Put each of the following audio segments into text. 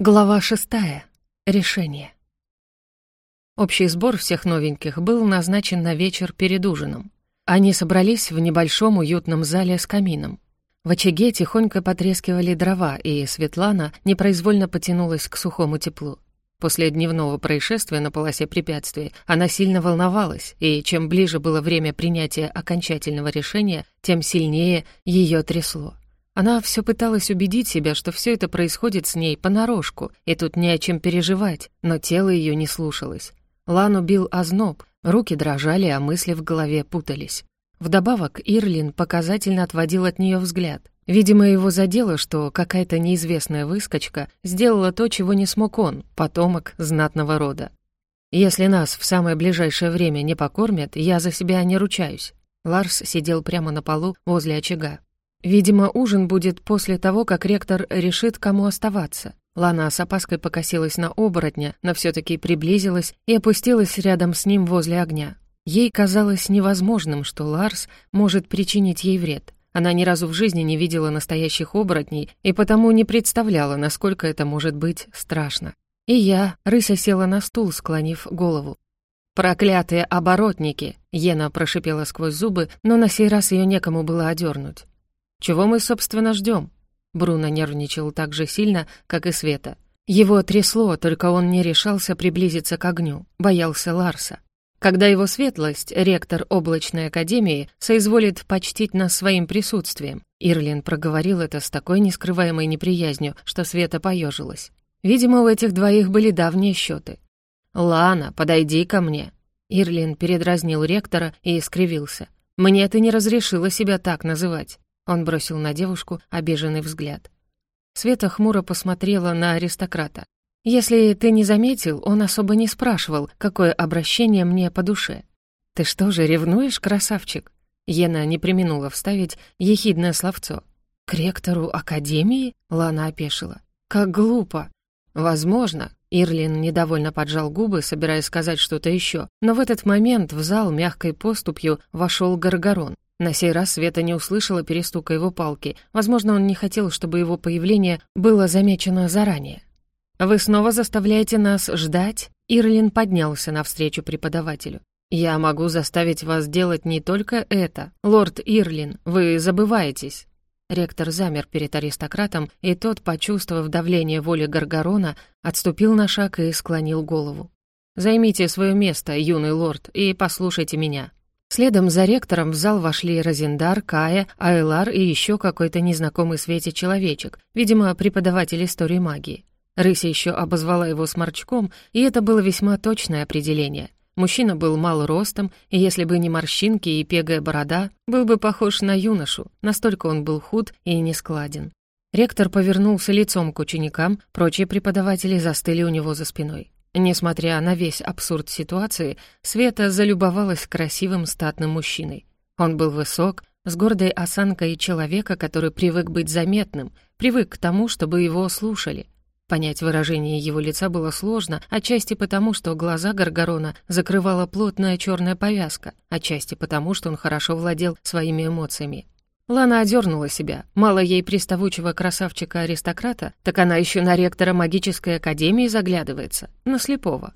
Глава шестая. Решение. Общий сбор всех новеньких был назначен на вечер перед ужином. Они собрались в небольшом уютном зале с камином. В очаге тихонько потрескивали дрова, и Светлана непроизвольно потянулась к сухому теплу. После дневного происшествия на полосе препятствий она сильно волновалась, и чем ближе было время принятия окончательного решения, тем сильнее ее трясло. Она все пыталась убедить себя, что все это происходит с ней понарошку, и тут не о чем переживать, но тело ее не слушалось. Лану бил озноб, руки дрожали, а мысли в голове путались. Вдобавок Ирлин показательно отводил от нее взгляд. Видимо, его задело, что какая-то неизвестная выскочка сделала то, чего не смог он, потомок знатного рода. «Если нас в самое ближайшее время не покормят, я за себя не ручаюсь». Ларс сидел прямо на полу возле очага. Видимо, ужин будет после того, как ректор решит, кому оставаться. Лана с опаской покосилась на оборотня, но все таки приблизилась и опустилась рядом с ним возле огня. Ей казалось невозможным, что Ларс может причинить ей вред. Она ни разу в жизни не видела настоящих оборотней и потому не представляла, насколько это может быть страшно. И я, рыся села на стул, склонив голову. «Проклятые оборотники!» — Ена прошипела сквозь зубы, но на сей раз ее некому было одернуть. «Чего мы, собственно, ждем?» Бруно нервничал так же сильно, как и Света. Его трясло, только он не решался приблизиться к огню, боялся Ларса. Когда его светлость, ректор облачной академии, соизволит почтить нас своим присутствием, Ирлин проговорил это с такой нескрываемой неприязнью, что Света поежилась. Видимо, у этих двоих были давние счеты. «Лана, подойди ко мне!» Ирлин передразнил ректора и искривился. «Мне ты не разрешила себя так называть. Он бросил на девушку обиженный взгляд. Света хмуро посмотрела на аристократа. «Если ты не заметил, он особо не спрашивал, какое обращение мне по душе. Ты что же, ревнуешь, красавчик?» Ена не применула вставить ехидное словцо. «К ректору Академии?» — Лана опешила. «Как глупо!» «Возможно», — Ирлин недовольно поджал губы, собираясь сказать что-то еще, но в этот момент в зал мягкой поступью вошел Гаргарон. На сей раз Света не услышала перестука его палки. Возможно, он не хотел, чтобы его появление было замечено заранее. «Вы снова заставляете нас ждать?» Ирлин поднялся навстречу преподавателю. «Я могу заставить вас делать не только это. Лорд Ирлин, вы забываетесь». Ректор замер перед аристократом, и тот, почувствовав давление воли Гаргарона, отступил на шаг и склонил голову. «Займите свое место, юный лорд, и послушайте меня. Следом за ректором в зал вошли Розендар, Кая, Айлар и еще какой-то незнакомый Свете человечек, видимо, преподаватель истории магии. Рыся еще обозвала его сморчком, и это было весьма точное определение. Мужчина был мал ростом, и если бы не морщинки и пегая борода, был бы похож на юношу, настолько он был худ и нескладен. Ректор повернулся лицом к ученикам, прочие преподаватели застыли у него за спиной. Несмотря на весь абсурд ситуации, Света залюбовалась красивым статным мужчиной. Он был высок, с гордой осанкой человека, который привык быть заметным, привык к тому, чтобы его слушали. Понять выражение его лица было сложно, отчасти потому, что глаза Гаргорона закрывала плотная черная повязка, отчасти потому, что он хорошо владел своими эмоциями. Лана одернула себя. Мало ей приставучего красавчика-аристократа, так она еще на ректора магической академии заглядывается, на слепого.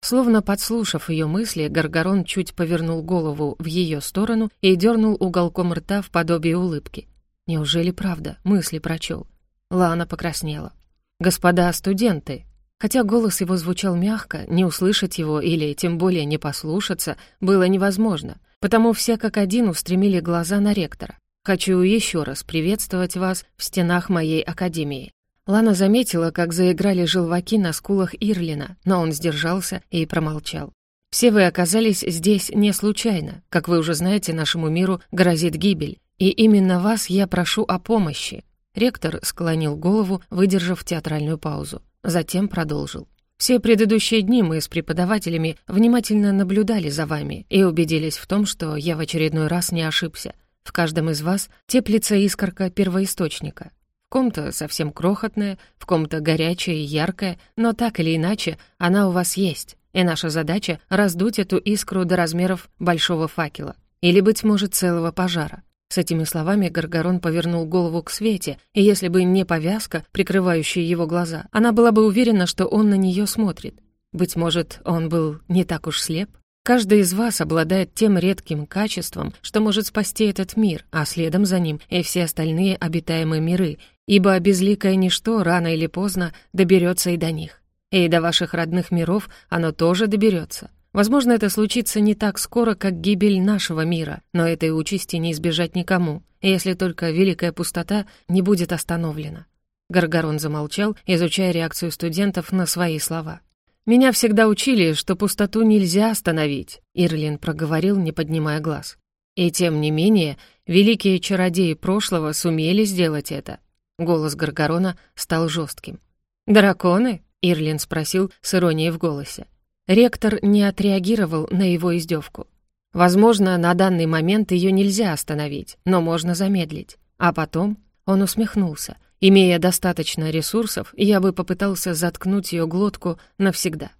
Словно подслушав ее мысли, Гаргорон чуть повернул голову в ее сторону и дернул уголком рта в подобие улыбки. Неужели правда? Мысли прочел. Лана покраснела. «Господа студенты!» Хотя голос его звучал мягко, не услышать его или тем более не послушаться было невозможно, потому все как один устремили глаза на ректора. Хочу еще раз приветствовать вас в стенах моей академии». Лана заметила, как заиграли желваки на скулах Ирлина, но он сдержался и промолчал. «Все вы оказались здесь не случайно. Как вы уже знаете, нашему миру грозит гибель, и именно вас я прошу о помощи». Ректор склонил голову, выдержав театральную паузу. Затем продолжил. «Все предыдущие дни мы с преподавателями внимательно наблюдали за вами и убедились в том, что я в очередной раз не ошибся. В каждом из вас теплится искорка первоисточника. В ком-то совсем крохотная, в ком-то горячая и яркая, но так или иначе она у вас есть, и наша задача — раздуть эту искру до размеров большого факела или, быть может, целого пожара. С этими словами Гаргарон повернул голову к Свете, и если бы не повязка, прикрывающая его глаза, она была бы уверена, что он на нее смотрит. Быть может, он был не так уж слеп? Каждый из вас обладает тем редким качеством, что может спасти этот мир, а следом за ним и все остальные обитаемые миры, ибо безликое ничто рано или поздно доберется и до них. И до ваших родных миров оно тоже доберется. Возможно, это случится не так скоро, как гибель нашего мира, но этой участи не избежать никому, если только великая пустота не будет остановлена. Гаргарон замолчал, изучая реакцию студентов на свои слова. «Меня всегда учили, что пустоту нельзя остановить», — Ирлин проговорил, не поднимая глаз. «И тем не менее, великие чародеи прошлого сумели сделать это». Голос Гаргарона стал жестким. «Драконы?» — Ирлин спросил с иронией в голосе. Ректор не отреагировал на его издевку. Возможно, на данный момент ее нельзя остановить, но можно замедлить. А потом он усмехнулся. Имея достаточно ресурсов, я бы попытался заткнуть ее глотку навсегда.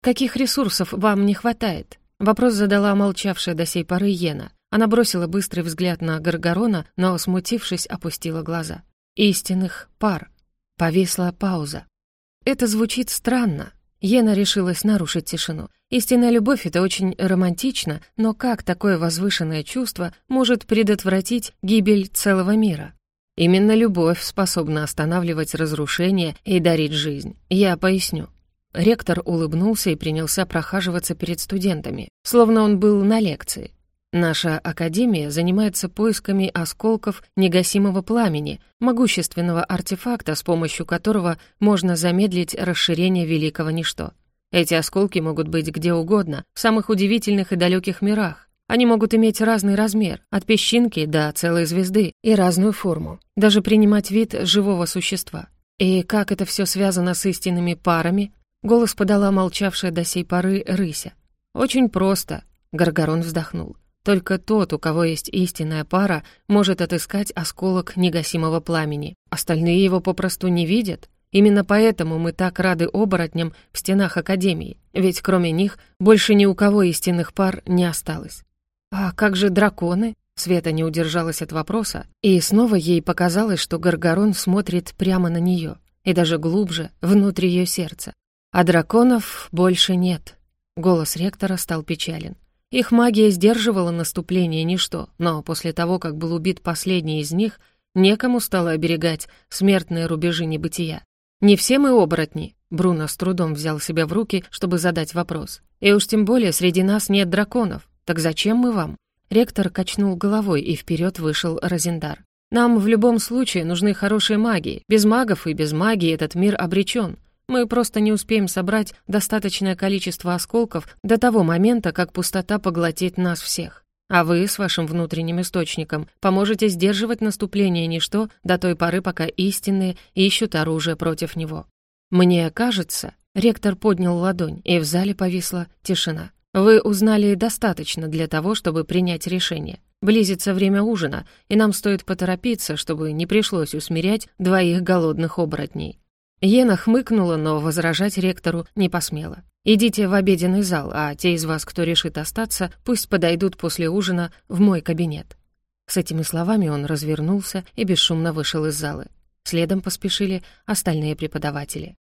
«Каких ресурсов вам не хватает?» Вопрос задала молчавшая до сей поры Йена. Она бросила быстрый взгляд на Гаргарона, но, смутившись, опустила глаза. «Истинных пар». Повисла пауза. «Это звучит странно», Ена решилась нарушить тишину. Истинная любовь — это очень романтично, но как такое возвышенное чувство может предотвратить гибель целого мира? Именно любовь способна останавливать разрушение и дарить жизнь. Я поясню. Ректор улыбнулся и принялся прохаживаться перед студентами, словно он был на лекции. Наша Академия занимается поисками осколков негасимого пламени, могущественного артефакта, с помощью которого можно замедлить расширение великого ничто. Эти осколки могут быть где угодно, в самых удивительных и далеких мирах. Они могут иметь разный размер, от песчинки до целой звезды, и разную форму, даже принимать вид живого существа. И как это все связано с истинными парами? Голос подала молчавшая до сей поры рыся. «Очень просто», — Гаргарон вздохнул. Только тот, у кого есть истинная пара, может отыскать осколок негасимого пламени. Остальные его попросту не видят. Именно поэтому мы так рады оборотням в стенах Академии, ведь кроме них больше ни у кого истинных пар не осталось. А как же драконы? Света не удержалась от вопроса, и снова ей показалось, что Гаргарон смотрит прямо на нее, и даже глубже, внутрь ее сердца. А драконов больше нет. Голос ректора стал печален. Их магия сдерживала наступление ничто, но после того, как был убит последний из них, некому стало оберегать смертные рубежи небытия. «Не все мы оборотни», — Бруно с трудом взял себя в руки, чтобы задать вопрос. «И уж тем более среди нас нет драконов. Так зачем мы вам?» Ректор качнул головой, и вперед вышел Розендар. «Нам в любом случае нужны хорошие маги. Без магов и без магии этот мир обречен. Мы просто не успеем собрать достаточное количество осколков до того момента, как пустота поглотит нас всех. А вы с вашим внутренним источником поможете сдерживать наступление ничто до той поры, пока истинные ищут оружие против него. Мне кажется, ректор поднял ладонь, и в зале повисла тишина. Вы узнали достаточно для того, чтобы принять решение. Близится время ужина, и нам стоит поторопиться, чтобы не пришлось усмирять двоих голодных оборотней. Ена хмыкнула, но возражать ректору не посмела. «Идите в обеденный зал, а те из вас, кто решит остаться, пусть подойдут после ужина в мой кабинет». С этими словами он развернулся и бесшумно вышел из залы. Следом поспешили остальные преподаватели.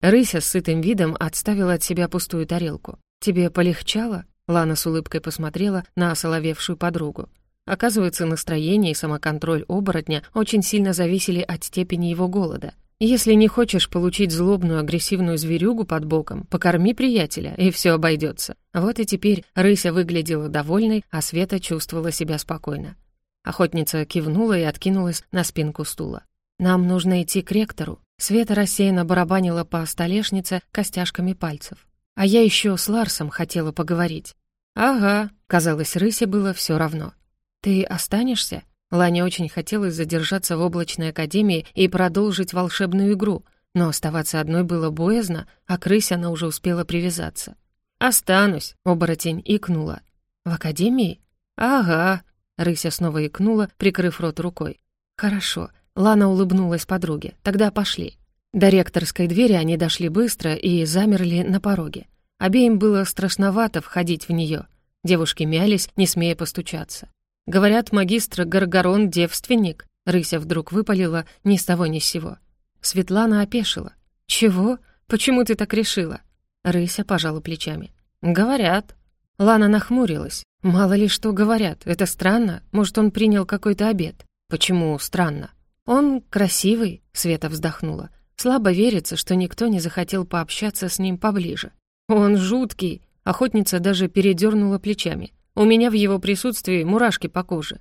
Рыся с сытым видом отставила от себя пустую тарелку. «Тебе полегчало?» Лана с улыбкой посмотрела на осоловевшую подругу. Оказывается, настроение и самоконтроль оборотня очень сильно зависели от степени его голода. Если не хочешь получить злобную агрессивную зверюгу под боком, покорми приятеля, и все обойдется. Вот и теперь рыся выглядела довольной, а Света чувствовала себя спокойно. Охотница кивнула и откинулась на спинку стула. «Нам нужно идти к ректору». Света рассеянно барабанила по столешнице костяшками пальцев. «А я еще с Ларсом хотела поговорить». «Ага», — казалось, рысе было все равно. «Ты останешься?» Лане очень хотелось задержаться в облачной академии и продолжить волшебную игру, но оставаться одной было боязно, а крысе она уже успела привязаться. «Останусь», — оборотень икнула. «В академии?» «Ага», — рыся снова икнула, прикрыв рот рукой. «Хорошо», — Лана улыбнулась подруге. «Тогда пошли». До ректорской двери они дошли быстро и замерли на пороге. Обеим было страшновато входить в нее. Девушки мялись, не смея постучаться. Говорят, магистр Гаргарон — девственник. Рыся вдруг выпалила ни с того ни с сего. Светлана опешила. «Чего? Почему ты так решила?» Рыся пожала плечами. «Говорят». Лана нахмурилась. «Мало ли что говорят. Это странно. Может, он принял какой-то обед. Почему странно?» «Он красивый», — Света вздохнула. «Слабо верится, что никто не захотел пообщаться с ним поближе. Он жуткий», — охотница даже передернула плечами. «У меня в его присутствии мурашки по коже».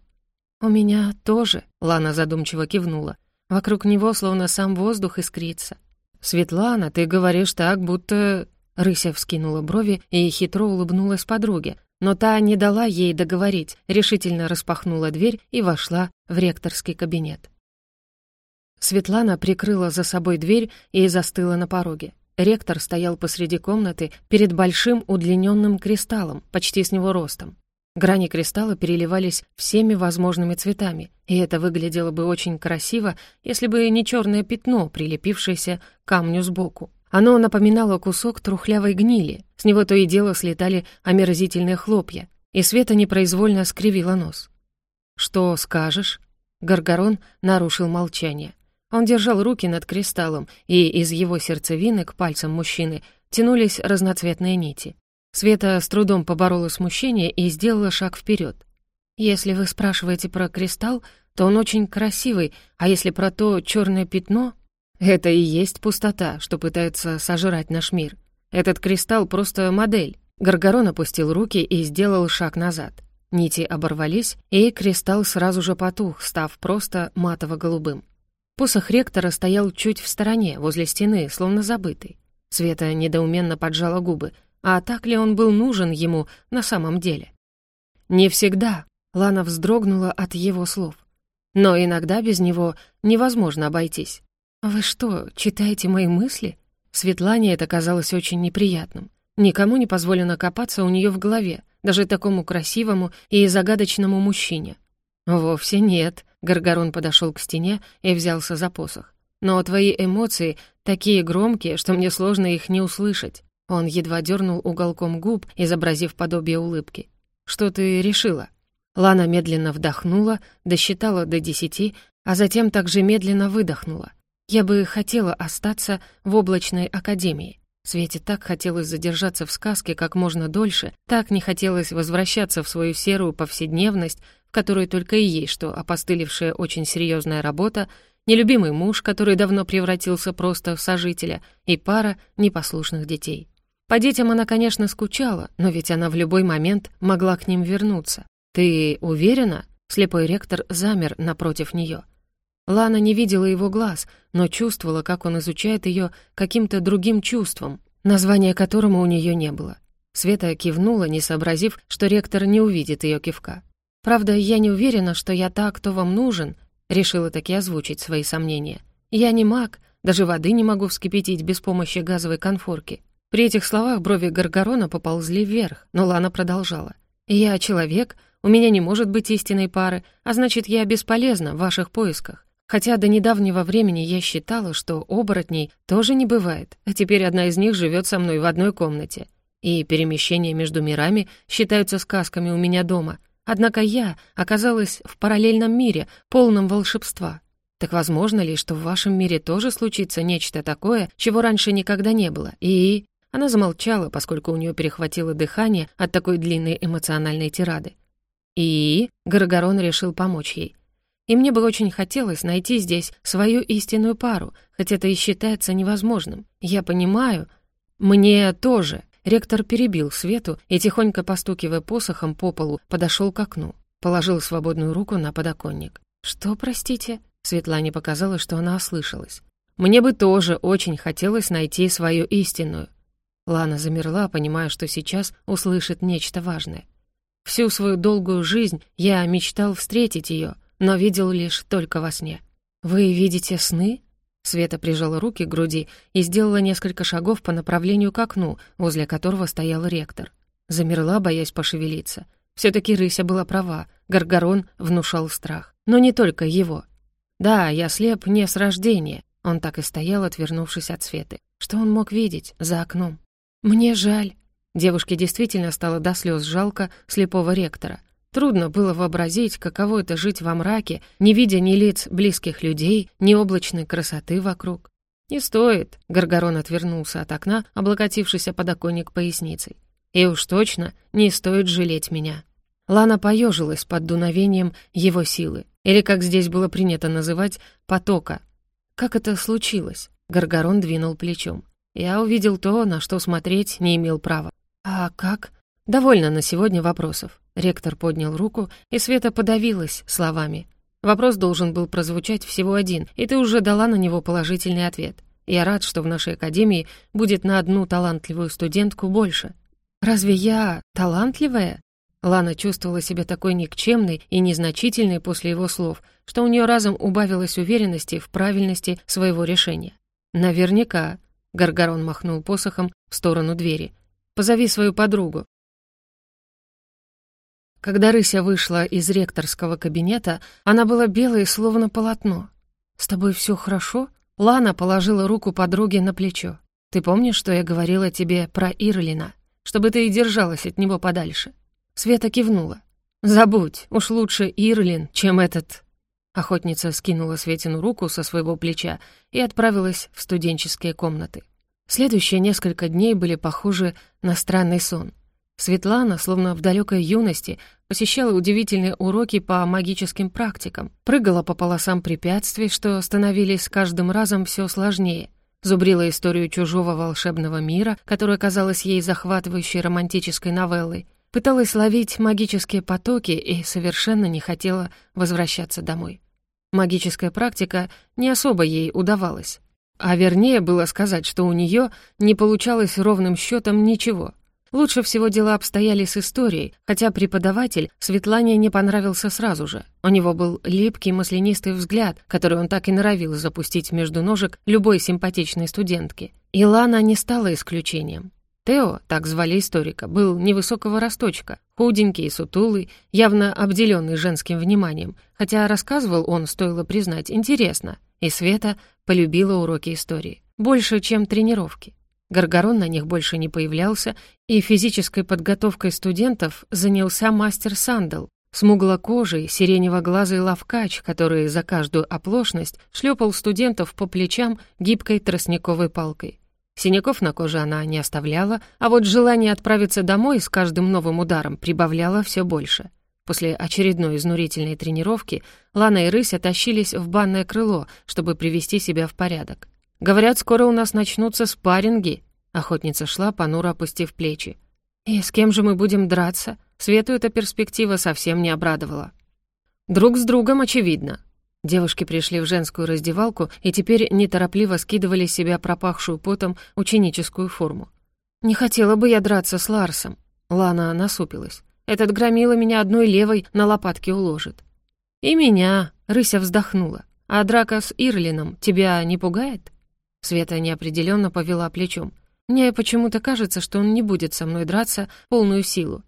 «У меня тоже», — Лана задумчиво кивнула. «Вокруг него словно сам воздух искрится». «Светлана, ты говоришь так, будто...» Рыся вскинула брови и хитро улыбнулась подруге, но та не дала ей договорить, решительно распахнула дверь и вошла в ректорский кабинет. Светлана прикрыла за собой дверь и застыла на пороге. Ректор стоял посреди комнаты перед большим удлиненным кристаллом, почти с него ростом. Грани кристалла переливались всеми возможными цветами, и это выглядело бы очень красиво, если бы не черное пятно, прилепившееся к камню сбоку. Оно напоминало кусок трухлявой гнили, с него то и дело слетали омерзительные хлопья, и Света непроизвольно скривила нос. «Что скажешь?» Гаргарон нарушил молчание. Он держал руки над кристаллом, и из его сердцевины к пальцам мужчины тянулись разноцветные нити. Света с трудом поборола смущение и сделала шаг вперед. «Если вы спрашиваете про кристалл, то он очень красивый, а если про то черное пятно, это и есть пустота, что пытается сожрать наш мир. Этот кристалл просто модель. Гаргорон опустил руки и сделал шаг назад. Нити оборвались, и кристалл сразу же потух, став просто матово-голубым. Посох ректора стоял чуть в стороне, возле стены, словно забытый. Света недоуменно поджала губы. А так ли он был нужен ему на самом деле? «Не всегда», — Лана вздрогнула от его слов. «Но иногда без него невозможно обойтись. «Вы что, читаете мои мысли?» Светлане это казалось очень неприятным. Никому не позволено копаться у нее в голове, даже такому красивому и загадочному мужчине. «Вовсе нет», — Гаргорон подошел к стене и взялся за посох. «Но твои эмоции такие громкие, что мне сложно их не услышать». Он едва дернул уголком губ, изобразив подобие улыбки. «Что ты решила?» Лана медленно вдохнула, досчитала до десяти, а затем также медленно выдохнула. Я бы хотела остаться в облачной академии. Свете так хотелось задержаться в сказке как можно дольше, так не хотелось возвращаться в свою серую повседневность, которой только и есть что опостылевшая очень серьезная работа, нелюбимый муж, который давно превратился просто в сожителя, и пара непослушных детей. По детям она, конечно, скучала, но ведь она в любой момент могла к ним вернуться. «Ты уверена?» Слепой ректор замер напротив нее. Лана не видела его глаз, но чувствовала, как он изучает ее каким-то другим чувством, названия которому у нее не было. Света кивнула, не сообразив, что ректор не увидит ее кивка. «Правда, я не уверена, что я та, кто вам нужен», решила таки озвучить свои сомнения. «Я не маг, даже воды не могу вскипятить без помощи газовой конфорки». При этих словах брови Гаргорона поползли вверх, но Лана продолжала. «Я человек, у меня не может быть истинной пары, а значит, я бесполезна в ваших поисках. Хотя до недавнего времени я считала, что оборотней тоже не бывает, а теперь одна из них живет со мной в одной комнате. И перемещения между мирами считаются сказками у меня дома. Однако я оказалась в параллельном мире, полном волшебства. Так возможно ли, что в вашем мире тоже случится нечто такое, чего раньше никогда не было? И... Она замолчала, поскольку у нее перехватило дыхание от такой длинной эмоциональной тирады. И... Гаргорон решил помочь ей. И мне бы очень хотелось найти здесь свою истинную пару, хоть это и считается невозможным. Я понимаю. Мне тоже. Ректор перебил Свету и, тихонько постукивая посохом по полу, подошел к окну. Положил свободную руку на подоконник. «Что, простите?» Светлане показалось, что она ослышалась. «Мне бы тоже очень хотелось найти свою истинную». Лана замерла, понимая, что сейчас услышит нечто важное. Всю свою долгую жизнь я мечтал встретить ее, но видел лишь только во сне. «Вы видите сны?» Света прижала руки к груди и сделала несколько шагов по направлению к окну, возле которого стоял ректор. Замерла, боясь пошевелиться. все таки Рыся была права, Гаргорон внушал страх. Но не только его. «Да, я слеп не с рождения», — он так и стоял, отвернувшись от Светы. Что он мог видеть за окном? «Мне жаль». Девушке действительно стало до слез жалко слепого ректора. Трудно было вообразить, каково это жить во мраке, не видя ни лиц близких людей, ни облачной красоты вокруг. «Не стоит», — Гаргорон отвернулся от окна, облокотившись о подоконник поясницей. «И уж точно не стоит жалеть меня». Лана поежилась под дуновением его силы, или, как здесь было принято называть, потока. «Как это случилось?» — Гаргорон двинул плечом. Я увидел то, на что смотреть не имел права. «А как?» «Довольно на сегодня вопросов». Ректор поднял руку, и Света подавилась словами. Вопрос должен был прозвучать всего один, и ты уже дала на него положительный ответ. Я рад, что в нашей академии будет на одну талантливую студентку больше. Разве я талантливая? Лана чувствовала себя такой никчемной и незначительной после его слов, что у нее разом убавилось уверенности в правильности своего решения. «Наверняка», — Гаргарон махнул посохом в сторону двери. «Позови свою подругу, когда Рыся вышла из ректорского кабинета, она была белой, словно полотно. «С тобой все хорошо?» Лана положила руку подруге на плечо. «Ты помнишь, что я говорила тебе про Ирлина? Чтобы ты и держалась от него подальше?» Света кивнула. «Забудь, уж лучше Ирлин, чем этот...» Охотница скинула Светину руку со своего плеча и отправилась в студенческие комнаты. Следующие несколько дней были похожи на странный сон. Светлана, словно в далекой юности, посещала удивительные уроки по магическим практикам, прыгала по полосам препятствий, что становились с каждым разом все сложнее, зубрила историю чужого волшебного мира, которая казалась ей захватывающей романтической новеллой, пыталась ловить магические потоки и совершенно не хотела возвращаться домой. Магическая практика не особо ей удавалась. А вернее было сказать, что у нее не получалось ровным счетом ничего — Лучше всего дела обстояли с историей, хотя преподаватель Светлане не понравился сразу же. У него был липкий маслянистый взгляд, который он так и норовил запустить между ножек любой симпатичной студентки. И Лана не стала исключением. Тео, так звали историка, был невысокого росточка, худенький и сутулый, явно обделенный женским вниманием, хотя рассказывал он, стоило признать, интересно, и Света полюбила уроки истории. Больше, чем тренировки. Гаргорон на них больше не появлялся, и физической подготовкой студентов занялся мастер Сандал, смуглокожий, сиренево-глазый лавкач, который за каждую оплошность шлепал студентов по плечам гибкой тростниковой палкой. Синяков на коже она не оставляла, а вот желание отправиться домой с каждым новым ударом прибавляло все больше. После очередной изнурительной тренировки Лана и Рыся тащились в банное крыло, чтобы привести себя в порядок. Говорят, скоро у нас начнутся спарринги». Охотница шла, понуро опустив плечи. «И с кем же мы будем драться?» Свету эта перспектива совсем не обрадовала. «Друг с другом, очевидно». Девушки пришли в женскую раздевалку и теперь неторопливо скидывали с себя пропахшую потом ученическую форму. «Не хотела бы я драться с Ларсом». Лана насупилась. «Этот громила меня одной левой на лопатке уложит». «И меня», — Рыся вздохнула. «А драка с Ирлином тебя не пугает?» Света неопределенно повела плечом. Мне почему-то кажется, что он не будет со мной драться полную силу.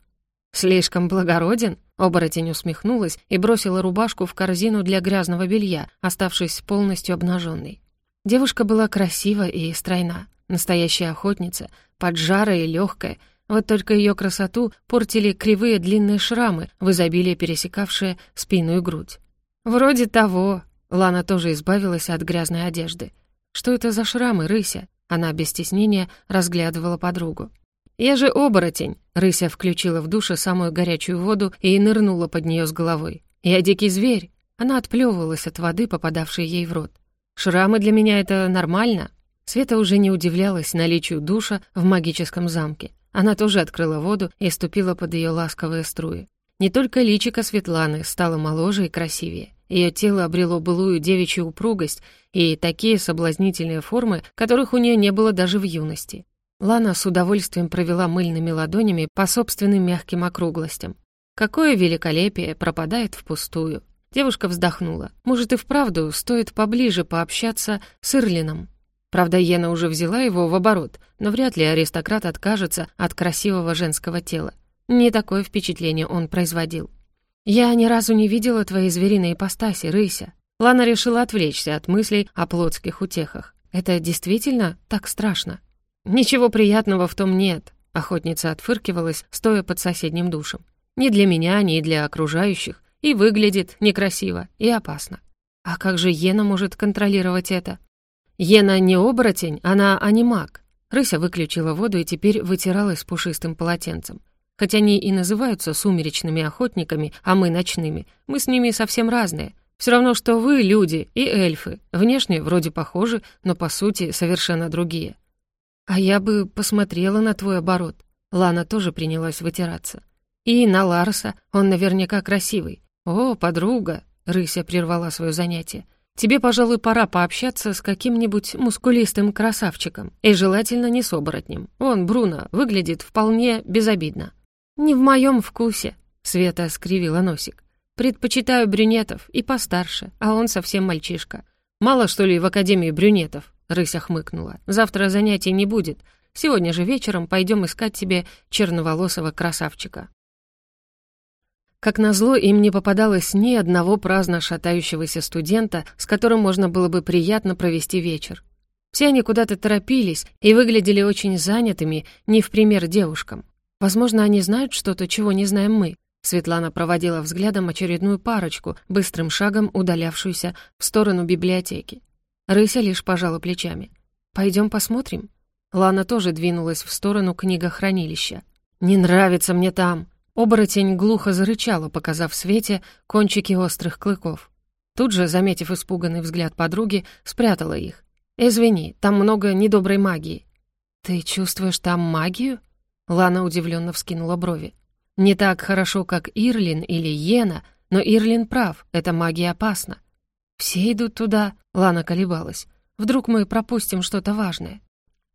«Слишком благороден?» Оборотень усмехнулась и бросила рубашку в корзину для грязного белья, оставшись полностью обнаженной. Девушка была красива и стройна, настоящая охотница, поджарая и легкая, вот только ее красоту портили кривые длинные шрамы, в изобилии пересекавшие спину и грудь. «Вроде того», Лана тоже избавилась от грязной одежды. «Что это за шрамы, Рыся?» Она без стеснения разглядывала подругу. «Я же оборотень!» Рыся включила в душе самую горячую воду и нырнула под нее с головой. «Я дикий зверь!» Она отплевывалась от воды, попадавшей ей в рот. «Шрамы для меня — это нормально?» Света уже не удивлялась наличию душа в магическом замке. Она тоже открыла воду и ступила под ее ласковые струи. Не только личико Светланы стало моложе и красивее. Ее тело обрело былую девичью упругость и такие соблазнительные формы, которых у нее не было даже в юности. Лана с удовольствием провела мыльными ладонями по собственным мягким округлостям. Какое великолепие пропадает впустую. Девушка вздохнула. Может, и вправду стоит поближе пообщаться с Ирлином. Правда, Йена уже взяла его в оборот, но вряд ли аристократ откажется от красивого женского тела. Не такое впечатление он производил. «Я ни разу не видела твоей звериной ипостаси, Рыся». Лана решила отвлечься от мыслей о плотских утехах. «Это действительно так страшно?» «Ничего приятного в том нет». Охотница отфыркивалась, стоя под соседним душем. «Не для меня, не для окружающих. И выглядит некрасиво, и опасно. А как же Ена может контролировать это? Ена не оборотень, она анимак. Рыся выключила воду и теперь вытиралась пушистым полотенцем. Хотя они и называются сумеречными охотниками, а мы ночными, мы с ними совсем разные. Все равно, что вы, люди, и эльфы. Внешне вроде похожи, но по сути совершенно другие. А я бы посмотрела на твой оборот. Лана тоже принялась вытираться. И на Ларса, он наверняка красивый. О, подруга, Рыся прервала свое занятие. Тебе, пожалуй, пора пообщаться с каким-нибудь мускулистым красавчиком. И желательно не с оборотнем. Он, Бруно, выглядит вполне безобидно. «Не в моем вкусе», — Света скривила носик. «Предпочитаю брюнетов и постарше, а он совсем мальчишка. Мало, что ли, в Академии брюнетов?» — Рыся хмыкнула. «Завтра занятий не будет. Сегодня же вечером пойдем искать тебе черноволосого красавчика». Как назло, им не попадалось ни одного праздно шатающегося студента, с которым можно было бы приятно провести вечер. Все они куда-то торопились и выглядели очень занятыми, не в пример девушкам. Возможно, они знают что-то, чего не знаем мы. Светлана проводила взглядом очередную парочку, быстрым шагом удалявшуюся в сторону библиотеки. Рыся лишь пожала плечами. Пойдем посмотрим?» Лана тоже двинулась в сторону книгохранилища. «Не нравится мне там!» Оборотень глухо зарычала, показав Свете кончики острых клыков. Тут же, заметив испуганный взгляд подруги, спрятала их. «Извини, там много недоброй магии». «Ты чувствуешь там магию?» Лана удивленно вскинула брови. «Не так хорошо, как Ирлин или Йена, но Ирлин прав, эта магия опасна. Все идут туда», — Лана колебалась. «Вдруг мы пропустим что-то важное?»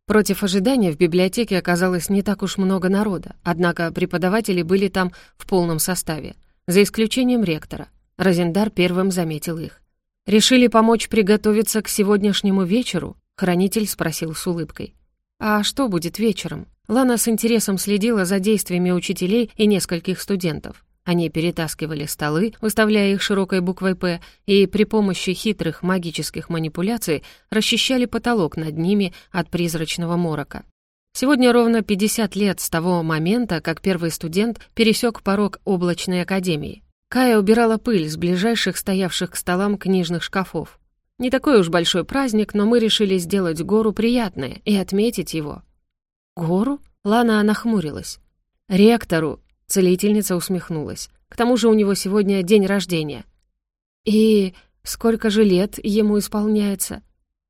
Против ожидания в библиотеке оказалось не так уж много народа, однако преподаватели были там в полном составе, за исключением ректора. Розендар первым заметил их. «Решили помочь приготовиться к сегодняшнему вечеру?» — хранитель спросил с улыбкой. «А что будет вечером?» Лана с интересом следила за действиями учителей и нескольких студентов. Они перетаскивали столы, выставляя их широкой буквой «П», и при помощи хитрых магических манипуляций расчищали потолок над ними от призрачного морока. Сегодня ровно 50 лет с того момента, как первый студент пересек порог облачной академии. Кая убирала пыль с ближайших стоявших к столам книжных шкафов. Не такой уж большой праздник, но мы решили сделать гору приятное и отметить его. «Гору?» — Лана нахмурилась. «Ректору!» — целительница усмехнулась. «К тому же у него сегодня день рождения». «И сколько же лет ему исполняется?»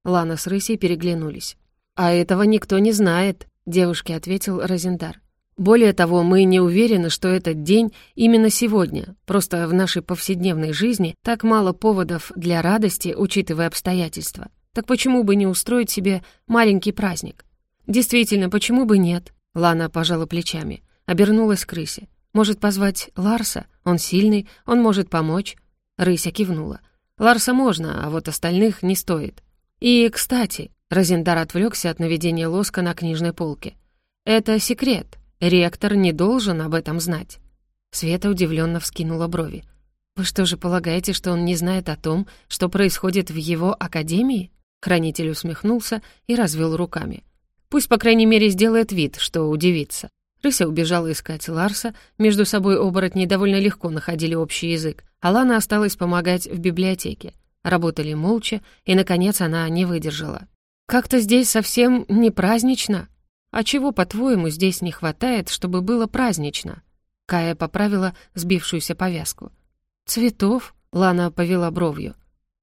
Лана с Рысей переглянулись. «А этого никто не знает», — девушке ответил Розендар. «Более того, мы не уверены, что этот день именно сегодня. Просто в нашей повседневной жизни так мало поводов для радости, учитывая обстоятельства. Так почему бы не устроить себе маленький праздник?» «Действительно, почему бы нет?» Лана пожала плечами, обернулась к рысе. «Может позвать Ларса? Он сильный, он может помочь». Рыся кивнула. «Ларса можно, а вот остальных не стоит». «И, кстати...» Розендар отвлекся от наведения лоска на книжной полке. «Это секрет. Ректор не должен об этом знать». Света удивленно вскинула брови. «Вы что же полагаете, что он не знает о том, что происходит в его академии?» Хранитель усмехнулся и развел руками. Пусть, по крайней мере, сделает вид, что удивится. Рыся убежала искать Ларса, между собой оборотни довольно легко находили общий язык, а Лана осталась помогать в библиотеке. Работали молча, и, наконец, она не выдержала. «Как-то здесь совсем не празднично. А чего, по-твоему, здесь не хватает, чтобы было празднично?» Кая поправила сбившуюся повязку. «Цветов?» — Лана повела бровью.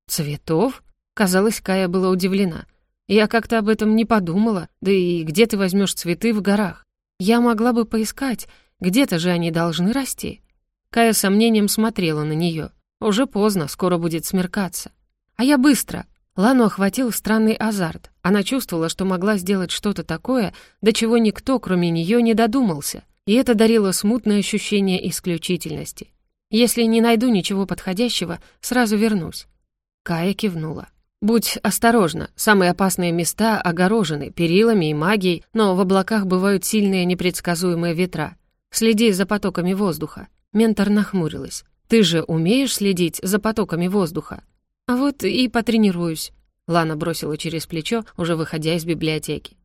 «Цветов?» Казалось, Кая была удивлена — я как-то об этом не подумала, да и где ты возьмешь цветы в горах? Я могла бы поискать, где-то же они должны расти. Кая сомнением смотрела на нее. Уже поздно, скоро будет смеркаться. А я быстро. Лану охватил странный азарт. Она чувствовала, что могла сделать что-то такое, до чего никто, кроме нее, не додумался. И это дарило смутное ощущение исключительности. Если не найду ничего подходящего, сразу вернусь. Кая кивнула. «Будь осторожна, самые опасные места огорожены перилами и магией, но в облаках бывают сильные непредсказуемые ветра. Следи за потоками воздуха». Ментор нахмурилась. «Ты же умеешь следить за потоками воздуха?» «А вот и потренируюсь», — Лана бросила через плечо, уже выходя из библиотеки.